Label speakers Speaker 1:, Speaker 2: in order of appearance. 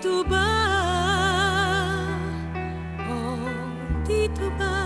Speaker 1: tituba, oh tituba.